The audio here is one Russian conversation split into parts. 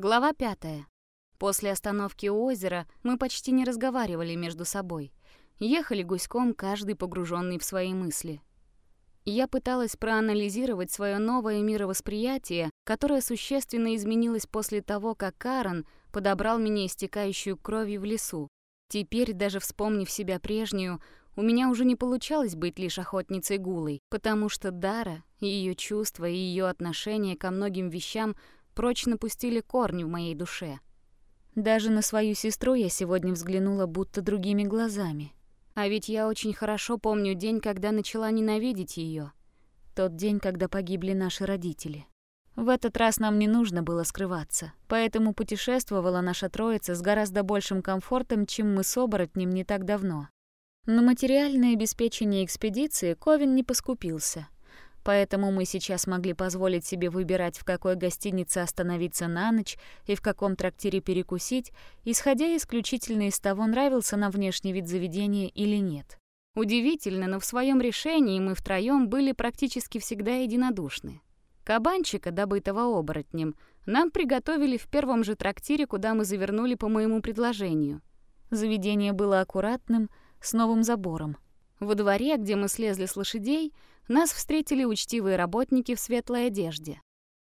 Глава пятая. После остановки у озера мы почти не разговаривали между собой. Ехали гуськом, каждый погруженный в свои мысли. Я пыталась проанализировать свое новое мировосприятие, которое существенно изменилось после того, как Карен подобрал меня истекающую кровью в лесу. Теперь, даже вспомнив себя прежнюю, у меня уже не получалось быть лишь охотницей Гулой, потому что Дара, ее чувства и ее отношение ко многим вещам прочно пустили корни в моей душе. Даже на свою сестру я сегодня взглянула будто другими глазами. А ведь я очень хорошо помню день, когда начала ненавидеть ее. Тот день, когда погибли наши родители. В этот раз нам не нужно было скрываться, поэтому путешествовала наша троица с гораздо большим комфортом, чем мы с оборотнем не так давно. На материальное обеспечение экспедиции Ковин не поскупился — Поэтому мы сейчас могли позволить себе выбирать, в какой гостинице остановиться на ночь и в каком трактире перекусить, исходя исключительно из того, нравился нам внешний вид заведения или нет. Удивительно, но в своем решении мы втроем были практически всегда единодушны. Кабанчика, добытого оборотнем, нам приготовили в первом же трактире, куда мы завернули по моему предложению. Заведение было аккуратным, с новым забором. Во дворе, где мы слезли с лошадей, нас встретили учтивые работники в светлой одежде.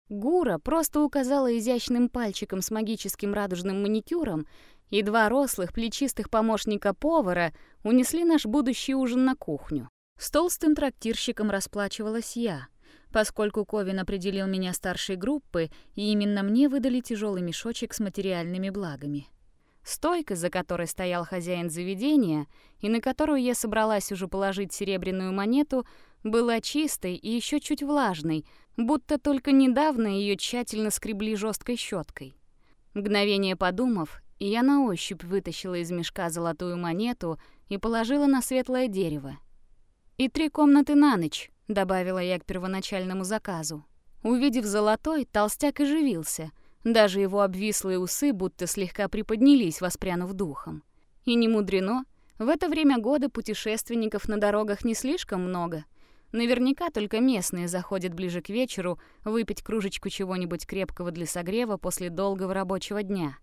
Гура просто указала изящным пальчиком с магическим радужным маникюром, и два рослых, плечистых помощника повара унесли наш будущий ужин на кухню. С толстым трактирщиком расплачивалась я, поскольку Ковин определил меня старшей группы, и именно мне выдали тяжелый мешочек с материальными благами. Стойка, за которой стоял хозяин заведения, и на которую я собралась уже положить серебряную монету, была чистой и еще чуть влажной, будто только недавно ее тщательно скребли жесткой щеткой. Мгновение подумав, я на ощупь вытащила из мешка золотую монету и положила на светлое дерево. «И три комнаты на ночь», — добавила я к первоначальному заказу. Увидев золотой, толстяк оживился. Даже его обвислые усы будто слегка приподнялись, воспрянув духом. И не мудрено, в это время года путешественников на дорогах не слишком много — Наверняка только местные заходят ближе к вечеру выпить кружечку чего-нибудь крепкого для согрева после долгого рабочего дня.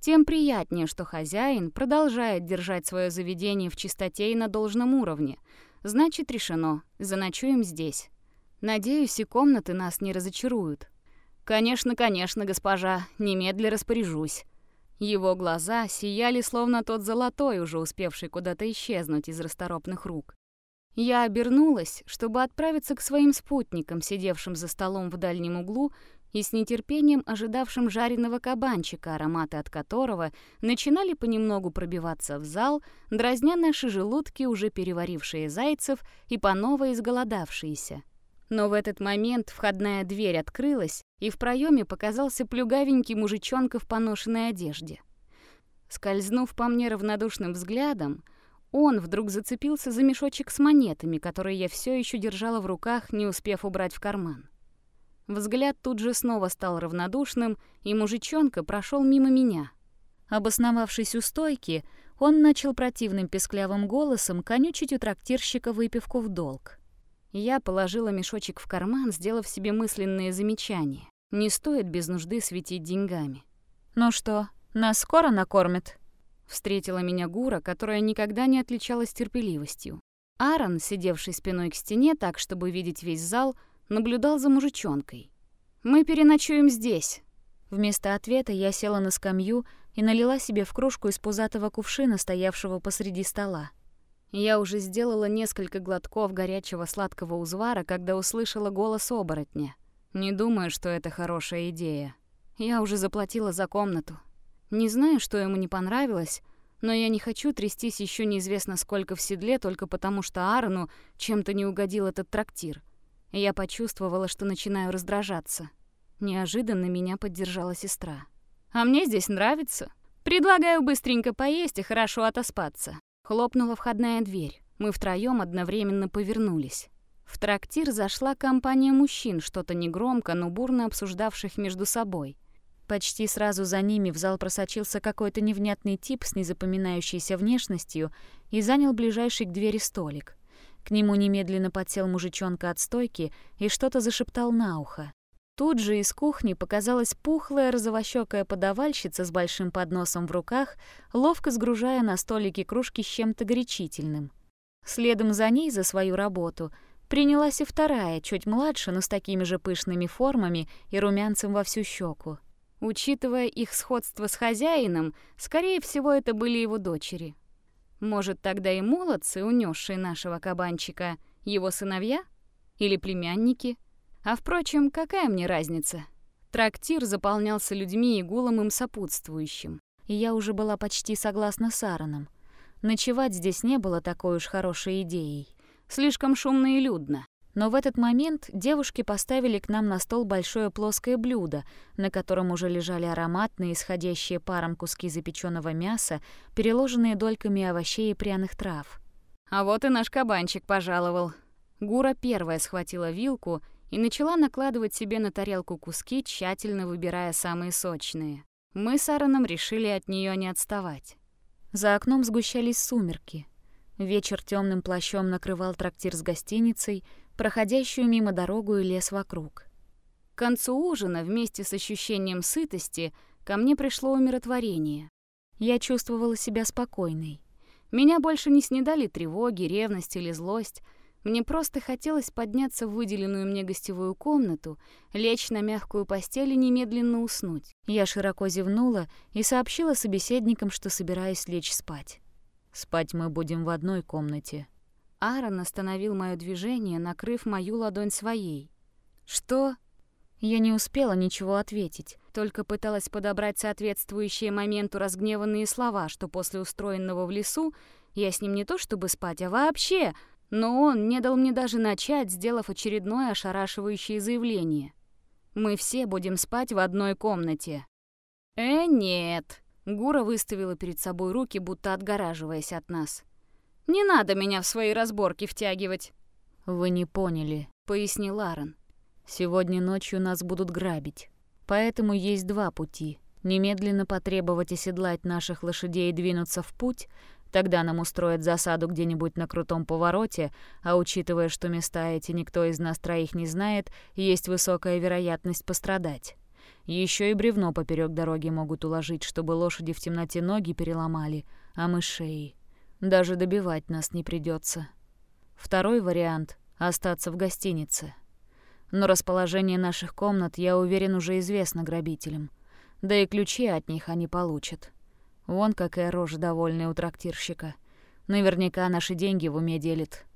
Тем приятнее, что хозяин продолжает держать свое заведение в чистоте и на должном уровне. Значит, решено, заночуем здесь. Надеюсь, и комнаты нас не разочаруют. Конечно, конечно, госпожа, немедля распоряжусь. Его глаза сияли, словно тот золотой, уже успевший куда-то исчезнуть из расторопных рук. Я обернулась, чтобы отправиться к своим спутникам, сидевшим за столом в дальнем углу и с нетерпением ожидавшим жареного кабанчика, ароматы от которого начинали понемногу пробиваться в зал, дразня наши желудки, уже переварившие зайцев и по новой изголодавшиеся. Но в этот момент входная дверь открылась, и в проеме показался плюгавенький мужичонка в поношенной одежде. Скользнув по мне равнодушным взглядом, он вдруг зацепился за мешочек с монетами, который я все еще держала в руках, не успев убрать в карман. Взгляд тут же снова стал равнодушным, и мужичонка прошел мимо меня. Обосновавшись у стойки, он начал противным песклявым голосом конючить у трактирщика выпивку в долг. Я положила мешочек в карман, сделав себе мысленные замечания. Не стоит без нужды светить деньгами. «Ну что, нас скоро накормят?» Встретила меня Гура, которая никогда не отличалась терпеливостью. Аарон, сидевший спиной к стене так, чтобы видеть весь зал, наблюдал за мужичонкой. «Мы переночуем здесь». Вместо ответа я села на скамью и налила себе в кружку из пузатого кувшина, стоявшего посреди стола. Я уже сделала несколько глотков горячего сладкого узвара, когда услышала голос оборотня. Не думаю, что это хорошая идея. Я уже заплатила за комнату. Не знаю, что ему не понравилось, но я не хочу трястись еще неизвестно сколько в седле только потому, что Арну чем-то не угодил этот трактир. Я почувствовала, что начинаю раздражаться. Неожиданно меня поддержала сестра. «А мне здесь нравится. Предлагаю быстренько поесть и хорошо отоспаться». Хлопнула входная дверь. Мы втроем одновременно повернулись. В трактир зашла компания мужчин, что-то негромко, но бурно обсуждавших между собой. Почти сразу за ними в зал просочился какой-то невнятный тип с незапоминающейся внешностью и занял ближайший к двери столик. К нему немедленно подсел мужичонка от стойки и что-то зашептал на ухо. Тут же из кухни показалась пухлая розовощекая подавальщица с большим подносом в руках, ловко сгружая на столике кружки с чем-то горячительным. Следом за ней, за свою работу, принялась и вторая, чуть младше, но с такими же пышными формами и румянцем во всю щеку. Учитывая их сходство с хозяином, скорее всего, это были его дочери. Может, тогда и молодцы, унесшие нашего кабанчика, его сыновья? Или племянники? А впрочем, какая мне разница? Трактир заполнялся людьми и гулом им сопутствующим. И я уже была почти согласна с Аароном. Ночевать здесь не было такой уж хорошей идеей. Слишком шумно и людно. Но в этот момент девушки поставили к нам на стол большое плоское блюдо, на котором уже лежали ароматные, исходящие паром куски запеченного мяса, переложенные дольками овощей и пряных трав. «А вот и наш кабанчик пожаловал». Гура первая схватила вилку и начала накладывать себе на тарелку куски, тщательно выбирая самые сочные. Мы с Аароном решили от нее не отставать. За окном сгущались сумерки. Вечер темным плащом накрывал трактир с гостиницей, проходящую мимо дорогу и лес вокруг. К концу ужина, вместе с ощущением сытости, ко мне пришло умиротворение. Я чувствовала себя спокойной. Меня больше не снедали тревоги, ревность или злость — мне просто хотелось подняться в выделенную мне гостевую комнату, лечь на мягкую постель и немедленно уснуть. Я широко зевнула и сообщила собеседникам, что собираюсь лечь спать. «Спать мы будем в одной комнате». Аарон остановил мое движение, накрыв мою ладонь своей. «Что?» Я не успела ничего ответить, только пыталась подобрать соответствующие моменту разгневанные слова, что после устроенного в лесу я с ним не то чтобы спать, а вообще но он не дал мне даже начать, сделав очередное ошарашивающее заявление. «Мы все будем спать в одной комнате». «Э, нет!» Гура выставила перед собой руки, будто отгораживаясь от нас. «Не надо меня в свои разборки втягивать». «Вы не поняли», — пояснил Аарон. «Сегодня ночью нас будут грабить. Поэтому есть два пути. Немедленно потребовать оседлать наших лошадей и двинуться в путь — Тогда нам устроят засаду где-нибудь на крутом повороте, а учитывая, что места эти никто из нас троих не знает, есть высокая вероятность пострадать. Еще и бревно поперек дороги могут уложить, чтобы лошади в темноте ноги переломали, а мы шеи. Даже добивать нас не придется. Второй вариант — остаться в гостинице. Но расположение наших комнат, я уверен, уже известно грабителям. Да и ключи от них они получат. Вон какая рожа довольная у трактирщика. Наверняка наши деньги в уме делит.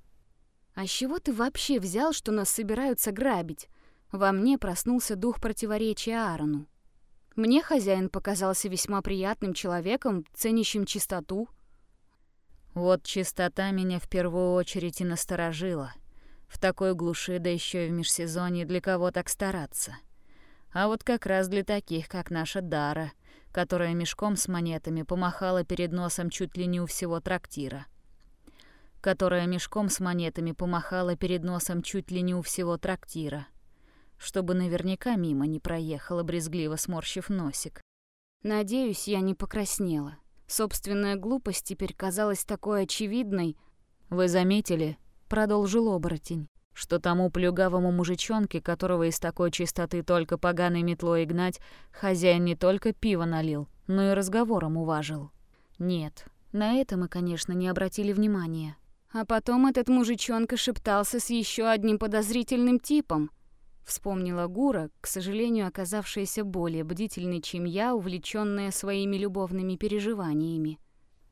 «А с чего ты вообще взял, что нас собираются грабить?» Во мне проснулся дух противоречия Аарону. Мне хозяин показался весьма приятным человеком, ценящим чистоту. Вот чистота меня в первую очередь и насторожила. В такой глуши, да еще и в межсезонье, для кого так стараться? А вот как раз для таких, как наша Дара, которая мешком с монетами помахала перед носом чуть ли не у всего трактира. Которая мешком с монетами помахала перед носом чуть ли не у всего трактира. Чтобы наверняка мимо не проехала, брезгливо сморщив носик. Надеюсь, я не покраснела. Собственная глупость теперь казалась такой очевидной. «Вы заметили?» — продолжил оборотень что тому плюгавому мужичонке, которого из такой чистоты только поганой метлой гнать, хозяин не только пиво налил, но и разговором уважил. Нет, на это мы, конечно, не обратили внимания. А потом этот мужичонка шептался с еще одним подозрительным типом. Вспомнила Гура, к сожалению, оказавшаяся более бдительной, чем я, увлеченная своими любовными переживаниями.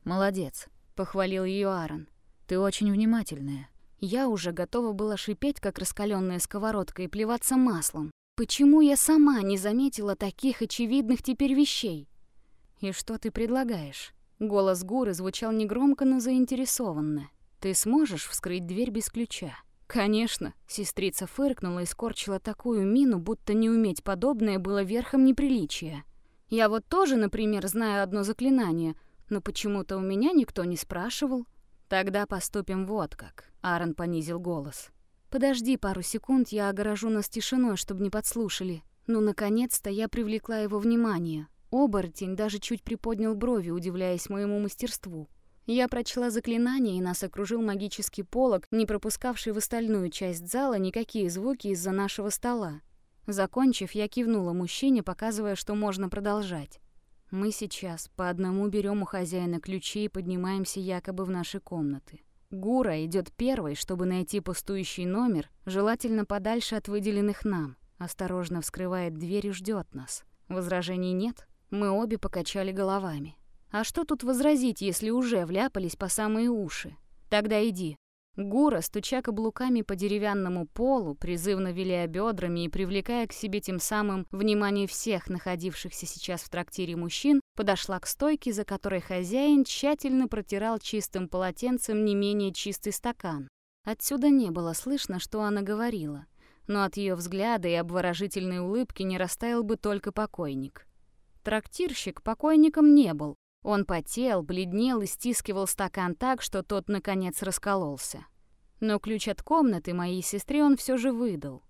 «Молодец», — похвалил ее Аарон. «Ты очень внимательная. Я уже готова была шипеть, как раскаленная сковородка, и плеваться маслом. Почему я сама не заметила таких очевидных теперь вещей? «И что ты предлагаешь?» Голос Гуры звучал негромко, но заинтересованно. «Ты сможешь вскрыть дверь без ключа?» «Конечно», — сестрица фыркнула и скорчила такую мину, будто не уметь подобное было верхом неприличия. «Я вот тоже, например, знаю одно заклинание, но почему-то у меня никто не спрашивал». «Тогда поступим вот как», — Аарон понизил голос. «Подожди пару секунд, я огорожу нас тишиной, чтобы не подслушали». Ну, наконец-то я привлекла его внимание. Оборотень даже чуть приподнял брови, удивляясь моему мастерству. Я прочла заклинание, и нас окружил магический полог, не пропускавший в остальную часть зала никакие звуки из-за нашего стола. Закончив, я кивнула мужчине, показывая, что можно продолжать. Мы сейчас по одному берем у хозяина ключи и поднимаемся якобы в наши комнаты. Гура идет первой, чтобы найти пустующий номер, желательно подальше от выделенных нам. Осторожно вскрывает дверь и ждет нас. Возражений нет? Мы обе покачали головами. А что тут возразить, если уже вляпались по самые уши? Тогда иди. Гура, стуча каблуками по деревянному полу, призывно виляя бедрами и привлекая к себе тем самым внимание всех находившихся сейчас в трактире мужчин, подошла к стойке, за которой хозяин тщательно протирал чистым полотенцем не менее чистый стакан. Отсюда не было слышно, что она говорила, но от ее взгляда и обворожительной улыбки не растаял бы только покойник. Трактирщик покойником не был. Он потел, бледнел и стискивал стакан так, что тот, наконец, раскололся. Но ключ от комнаты моей сестре он все же выдал.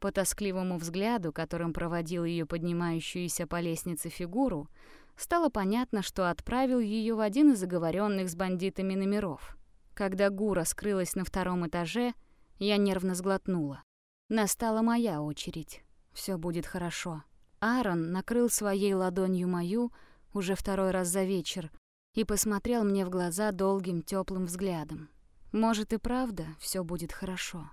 По тоскливому взгляду, которым проводил ее поднимающуюся по лестнице фигуру, стало понятно, что отправил ее в один из заговоренных с бандитами номеров. Когда Гура скрылась на втором этаже, я нервно сглотнула. Настала моя очередь. Все будет хорошо. Аарон накрыл своей ладонью мою уже второй раз за вечер и посмотрел мне в глаза долгим теплым взглядом. Может и правда все будет хорошо.